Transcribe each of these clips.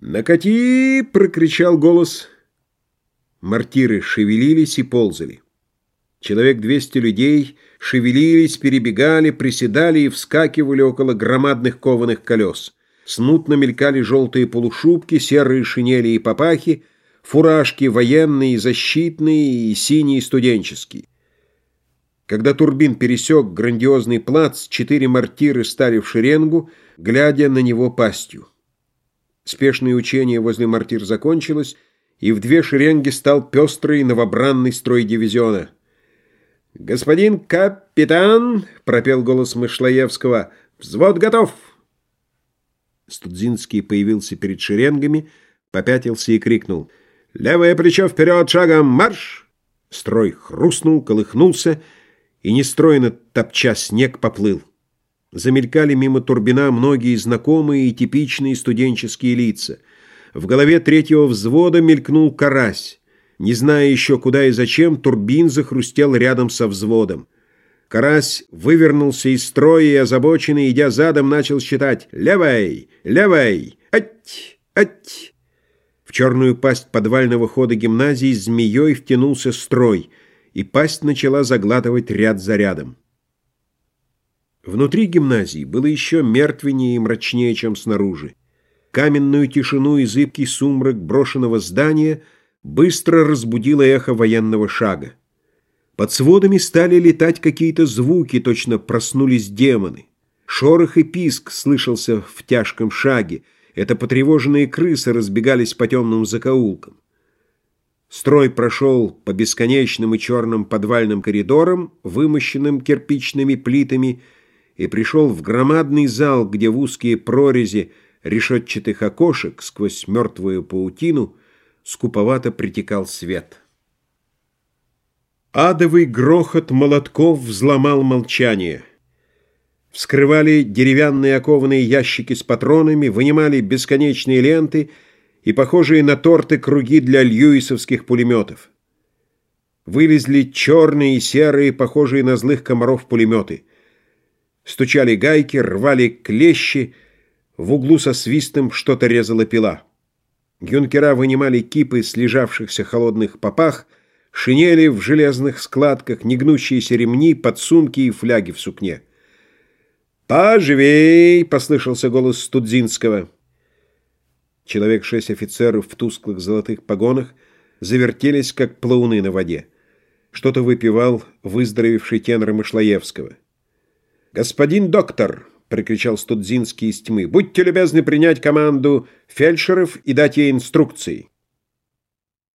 «Накати!» — прокричал голос. Мартиры шевелились и ползали. Человек двести людей шевелились, перебегали, приседали и вскакивали около громадных кованых колес. Смутно мелькали желтые полушубки, серые шинели и папахи, фуражки военные, защитные и синие студенческие. Когда Турбин пересек грандиозный плац, четыре мартиры стали в шеренгу, глядя на него пастью. Спешное учение возле мортир закончилось, и в две шеренги стал пестрый новобранный строй дивизиона. «Господин капитан!» — пропел голос Мышлоевского. «Взвод готов!» Студзинский появился перед шеренгами, попятился и крикнул. «Левое плечо вперед, шагом, марш!» Строй хрустнул, колыхнулся и, нестройно топча снег, поплыл. Замелькали мимо Турбина многие знакомые и типичные студенческие лица. В голове третьего взвода мелькнул карась. Не зная еще куда и зачем, Турбин захрустел рядом со взводом. Карась вывернулся из строя и, озабоченный, идя задом, начал считать «Левой! Левой! Ать! Ать!» В черную пасть подвального хода гимназии змеей втянулся строй, и пасть начала заглатывать ряд за рядом. Внутри гимназии было еще мертвеннее и мрачнее, чем снаружи. Каменную тишину и зыбкий сумрак брошенного здания быстро разбудило эхо военного шага. Под сводами стали летать какие-то звуки, точно проснулись демоны. Шорох и писк слышался в тяжком шаге. Это потревоженные крысы разбегались по темным закоулкам. Строй прошел по бесконечным и черным подвальным коридорам, вымощенным кирпичными плитами, и пришел в громадный зал, где в узкие прорези решетчатых окошек сквозь мертвую паутину скуповато притекал свет. Адовый грохот молотков взломал молчание. Вскрывали деревянные окованные ящики с патронами, вынимали бесконечные ленты и похожие на торты круги для льюисовских пулеметов. Вылезли черные и серые, похожие на злых комаров пулеметы — Стучали гайки, рвали клещи, в углу со свистом что-то резала пила. Юнкера вынимали кипы слежавшихся холодных попах, шинели в железных складках, негнущиеся ремни, подсумки и фляги в сукне. «Поживей!» — послышался голос Студзинского. Человек шесть офицеров в тусклых золотых погонах завертелись, как плауны на воде. Что-то выпивал выздоровевший тенор Мышлоевского. «Господин доктор!» — прикричал Студзинский из тьмы. «Будьте любезны принять команду фельдшеров и дать ей инструкции».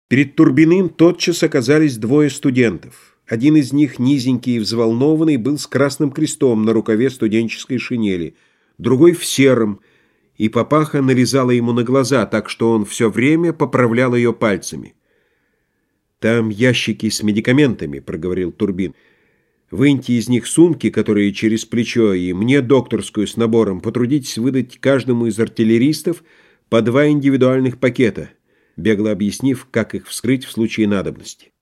Перед Турбиным тотчас оказались двое студентов. Один из них, низенький и взволнованный, был с красным крестом на рукаве студенческой шинели, другой в сером, и папаха нарезала ему на глаза, так что он все время поправлял ее пальцами. «Там ящики с медикаментами», — проговорил Турбин. Выньте из них сумки, которые через плечо, и мне докторскую с набором. Потрудитесь выдать каждому из артиллеристов по два индивидуальных пакета, бегло объяснив, как их вскрыть в случае надобности.